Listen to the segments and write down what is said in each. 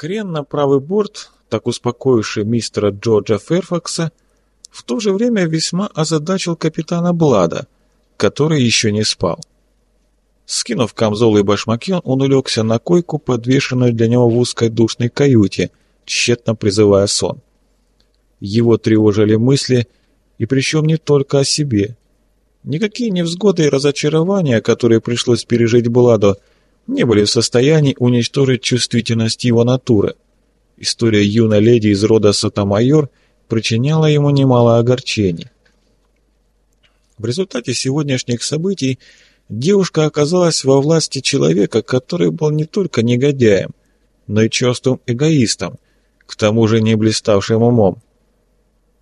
Крен на правый борт, так успокоивший мистера Джорджа Ферфакса, в то же время весьма озадачил капитана Блада, который еще не спал. Скинув камзол и башмаки, он улегся на койку, подвешенную для него в узкой душной каюте, тщетно призывая сон. Его тревожили мысли, и причем не только о себе. Никакие невзгоды и разочарования, которые пришлось пережить Бладу, не были в состоянии уничтожить чувствительность его натуры. История юной леди из рода Сотомайор причиняла ему немало огорчений. В результате сегодняшних событий девушка оказалась во власти человека, который был не только негодяем, но и черствым эгоистом, к тому же не блиставшим умом.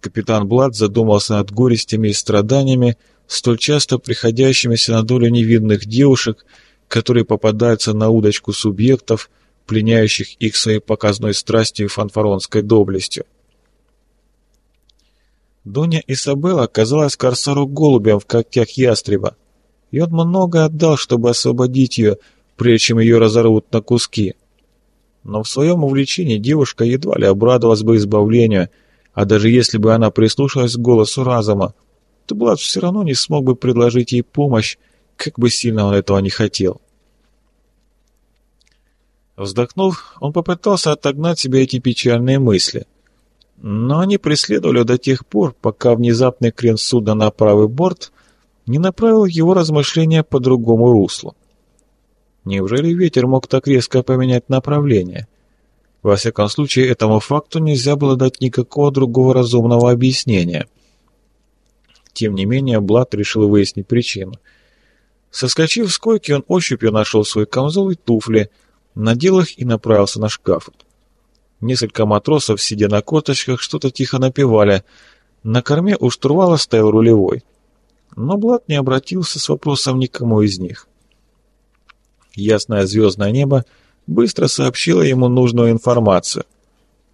Капитан Блад задумался над горестями и страданиями, столь часто приходящимися на долю невинных девушек, которые попадаются на удочку субъектов, пленяющих их своей показной страстью и фанфаронской доблестью. Доня Исабелла оказалась корсару голубем в когтях ястреба, и он много отдал, чтобы освободить ее, прежде чем ее разорвут на куски. Но в своем увлечении девушка едва ли обрадовалась бы избавлению, а даже если бы она прислушалась к голосу разума, то Блад все равно не смог бы предложить ей помощь, как бы сильно он этого не хотел. Вздохнув, он попытался отогнать себе эти печальные мысли. Но они преследовали до тех пор, пока внезапный крен судна на правый борт не направил его размышления по другому руслу. Неужели ветер мог так резко поменять направление? Во всяком случае, этому факту нельзя было дать никакого другого разумного объяснения. Тем не менее, Блад решил выяснить причину. Соскочив с койки, он ощупью нашел свой камзол и туфли – надел их и направился на шкаф. Несколько матросов, сидя на корточках, что-то тихо напевали. На корме у штурвала стоял рулевой. Но Блад не обратился с вопросом никому из них. Ясное звездное небо быстро сообщило ему нужную информацию.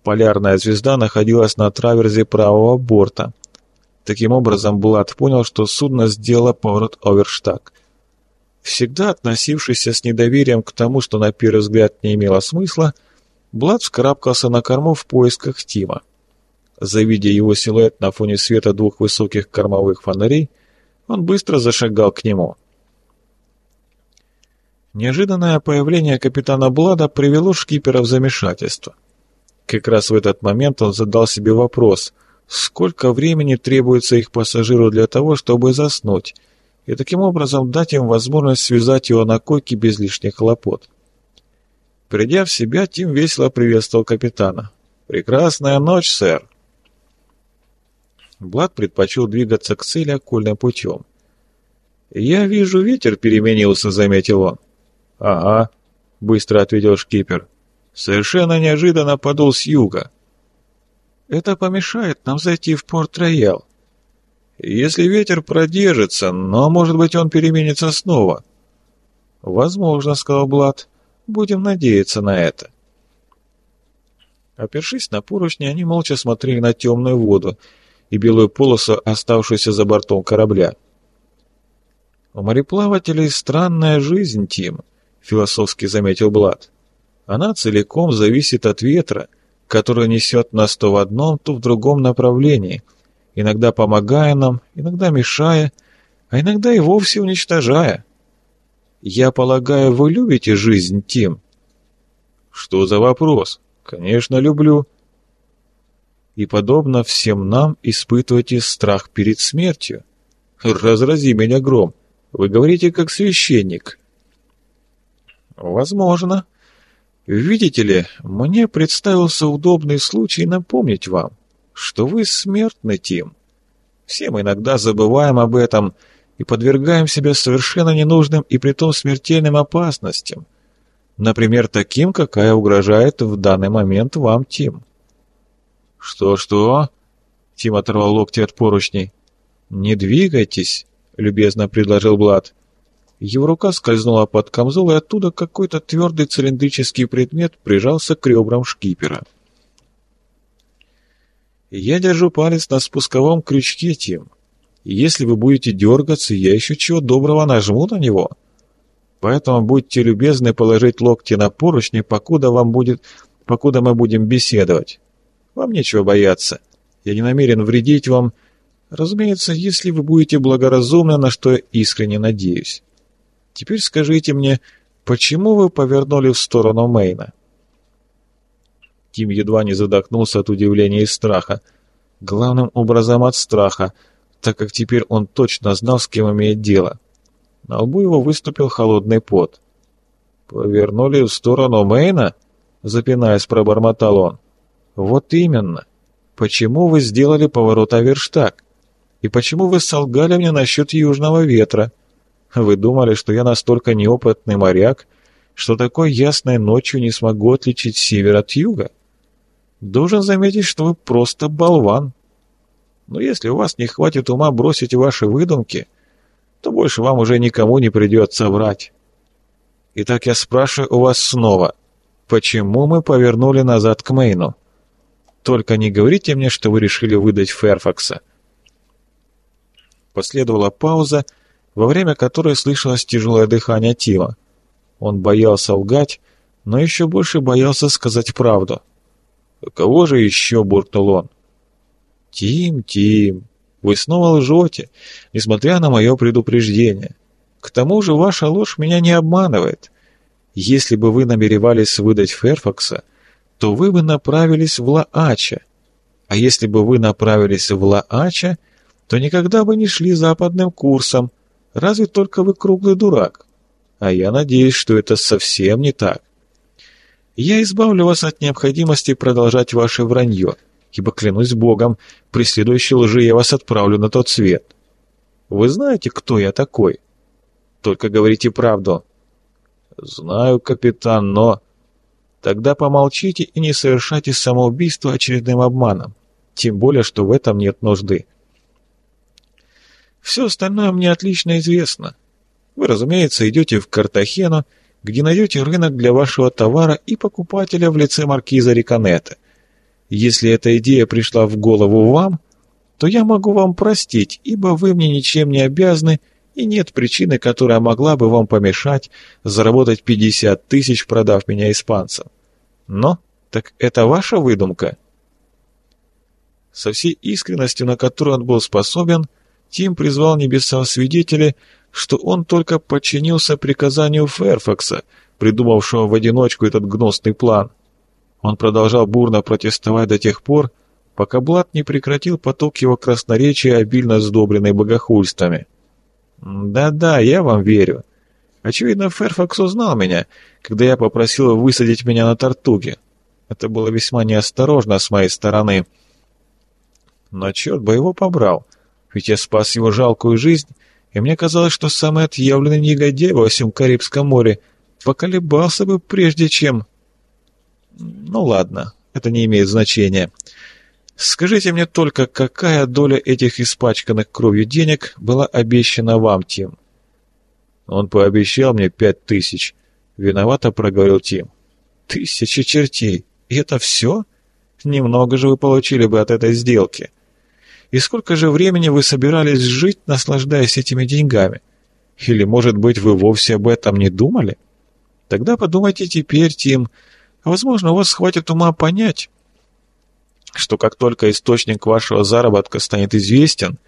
Полярная звезда находилась на траверзе правого борта. Таким образом, Блад понял, что судно сделало поворот оверштаг – Всегда относившийся с недоверием к тому, что на первый взгляд не имело смысла, Блад вскарабкался на корму в поисках Тима. Завидя его силуэт на фоне света двух высоких кормовых фонарей, он быстро зашагал к нему. Неожиданное появление капитана Блада привело шкипера в замешательство. Как раз в этот момент он задал себе вопрос, сколько времени требуется их пассажиру для того, чтобы заснуть, и таким образом дать им возможность связать его на койке без лишних хлопот. Придя в себя, Тим весело приветствовал капитана. «Прекрасная ночь, сэр!» Блад предпочел двигаться к цели окольным путем. «Я вижу, ветер переменился», — заметил он. «Ага», — быстро ответил шкипер. «Совершенно неожиданно подул с юга». «Это помешает нам зайти в Порт-Роял. Если ветер продержится, но, может быть, он переменится снова. Возможно, сказал Блад. Будем надеяться на это. Опершись на поручни, они молча смотрели на темную воду и белую полосу, оставшуюся за бортом корабля. «У мореплавателей странная жизнь, Тим», — философски заметил Блад. «Она целиком зависит от ветра, который несет нас то в одном, то в другом направлении, иногда помогая нам, иногда мешая, а иногда и вовсе уничтожая. Я полагаю, вы любите жизнь, Тим? Что за вопрос? Конечно, люблю. И подобно всем нам испытываете страх перед смертью. Разрази меня гром. Вы говорите как священник. Возможно. Видите ли, мне представился удобный случай напомнить вам что вы смертны, Тим. Все мы иногда забываем об этом и подвергаем себя совершенно ненужным и притом смертельным опасностям. Например, таким, какая угрожает в данный момент вам, Тим. «Что-что?» — Тим оторвал локти от поручней. «Не двигайтесь», — любезно предложил Блад. Его рука скользнула под камзол, и оттуда какой-то твердый цилиндрический предмет прижался к ребрам шкипера. Я держу палец на спусковом крючке, Тим. Если вы будете дергаться, я еще чего доброго нажму на него. Поэтому будьте любезны положить локти на поручни, покуда вам будет покуда мы будем беседовать. Вам нечего бояться. Я не намерен вредить вам, разумеется, если вы будете благоразумны, на что я искренне надеюсь. Теперь скажите мне, почему вы повернули в сторону Мейна?» Тим едва не задохнулся от удивления и страха. Главным образом от страха, так как теперь он точно знал, с кем имеет дело. На лбу его выступил холодный пот. «Повернули в сторону Мейна?» — запинаясь, пробормотал он. «Вот именно. Почему вы сделали поворот Аверштаг? И почему вы солгали мне насчет южного ветра? Вы думали, что я настолько неопытный моряк, что такой ясной ночью не смогу отличить север от юга?» Должен заметить, что вы просто болван. Но если у вас не хватит ума бросить ваши выдумки, то больше вам уже никому не придется врать. Итак, я спрашиваю у вас снова, почему мы повернули назад к Мейну? Только не говорите мне, что вы решили выдать Ферфакса. Последовала пауза, во время которой слышалось тяжелое дыхание Тима. Он боялся лгать, но еще больше боялся сказать правду. — «Кого же еще?» — буркнул он. «Тим, Тим, вы снова лжете, несмотря на мое предупреждение. К тому же ваша ложь меня не обманывает. Если бы вы намеревались выдать Ферфакса, то вы бы направились в Лаача. А если бы вы направились в Лаача, то никогда бы не шли западным курсом, разве только вы круглый дурак. А я надеюсь, что это совсем не так. Я избавлю вас от необходимости продолжать ваше вранье, ибо, клянусь Богом, при следующей лжи я вас отправлю на тот свет. Вы знаете, кто я такой? Только говорите правду. Знаю, капитан, но... Тогда помолчите и не совершайте самоубийство очередным обманом. Тем более, что в этом нет нужды. Все остальное мне отлично известно. Вы, разумеется, идете в Картахену, где найдете рынок для вашего товара и покупателя в лице маркиза Риконета. Если эта идея пришла в голову вам, то я могу вам простить, ибо вы мне ничем не обязаны, и нет причины, которая могла бы вам помешать заработать 50 тысяч, продав меня испанцам. Но, так это ваша выдумка?» Со всей искренностью, на которую он был способен, Тим призвал небеса свидетели, что он только подчинился приказанию Ферфакса, придумавшего в одиночку этот гнусный план. Он продолжал бурно протестовать до тех пор, пока Блад не прекратил поток его красноречия, обильно сдобренный богохульствами. «Да-да, я вам верю. Очевидно, Ферфакс узнал меня, когда я попросил высадить меня на Тартуге. Это было весьма неосторожно с моей стороны. Но черт бы его побрал, ведь я спас его жалкую жизнь и мне казалось, что самый отъявленный негодяй во всем Карибском море поколебался бы прежде чем... Ну ладно, это не имеет значения. Скажите мне только, какая доля этих испачканных кровью денег была обещана вам, Тим? Он пообещал мне пять тысяч. Виновато проговорил Тим. Тысячи чертей. И это все? Немного же вы получили бы от этой сделки. — и сколько же времени вы собирались жить, наслаждаясь этими деньгами? Или, может быть, вы вовсе об этом не думали? Тогда подумайте теперь, Тим. Возможно, у вас хватит ума понять, что как только источник вашего заработка станет известен,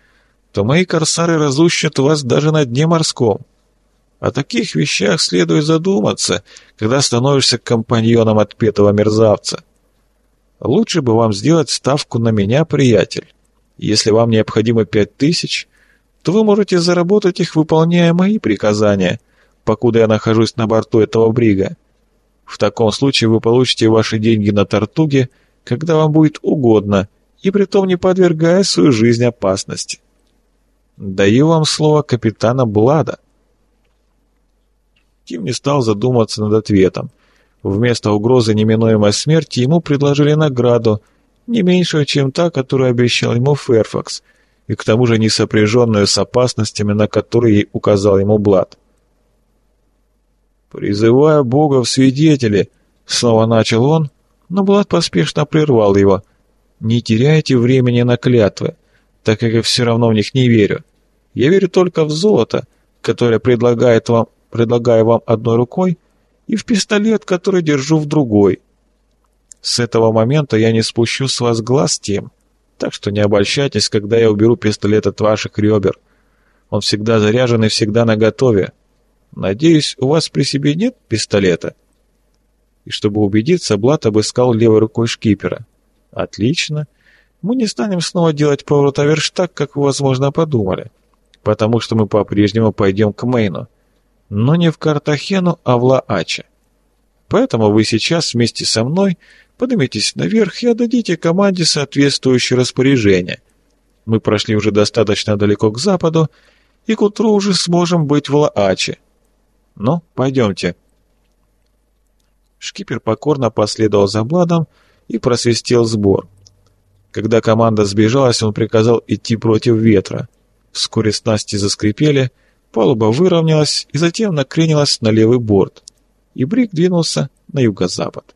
то мои корсары разущат вас даже на дне морском. О таких вещах следует задуматься, когда становишься компаньоном отпетого мерзавца. Лучше бы вам сделать ставку на меня, приятель. Если вам необходимо пять тысяч, то вы можете заработать их, выполняя мои приказания, покуда я нахожусь на борту этого брига. В таком случае вы получите ваши деньги на Тартуге, когда вам будет угодно, и притом не подвергая свою жизнь опасности. Даю вам слово капитана Блада. Тим не стал задумываться над ответом. Вместо угрозы неминуемой смерти ему предложили награду — не меньшую, чем та, которую обещал ему Ферфакс, и к тому же не сопряженную с опасностями, на которые указал ему Блад. «Призывая Бога в свидетели», — снова начал он, но Блад поспешно прервал его. «Не теряйте времени на клятвы, так как я все равно в них не верю. Я верю только в золото, которое предлагает вам, предлагаю вам одной рукой, и в пистолет, который держу в другой. С этого момента я не спущу с вас глаз, Тим. Так что не обольщайтесь, когда я уберу пистолет от ваших ребер. Он всегда заряжен и всегда наготове. Надеюсь, у вас при себе нет пистолета?» И чтобы убедиться, Блат обыскал левой рукой шкипера. «Отлично. Мы не станем снова делать поворот аверш так, как вы, возможно, подумали, потому что мы по-прежнему пойдем к Мейну. Но не в Картахену, а в Лааче. Поэтому вы сейчас вместе со мной поднимитесь наверх и отдадите команде соответствующее распоряжение. Мы прошли уже достаточно далеко к западу, и к утру уже сможем быть в Лааче. Ну, пойдемте». Шкипер покорно последовал за Бладом и просвистел сбор. Когда команда сбежалась, он приказал идти против ветра. Вскоре снасти заскрипели, палуба выровнялась и затем накренилась на левый борт, и Брик двинулся на юго-запад.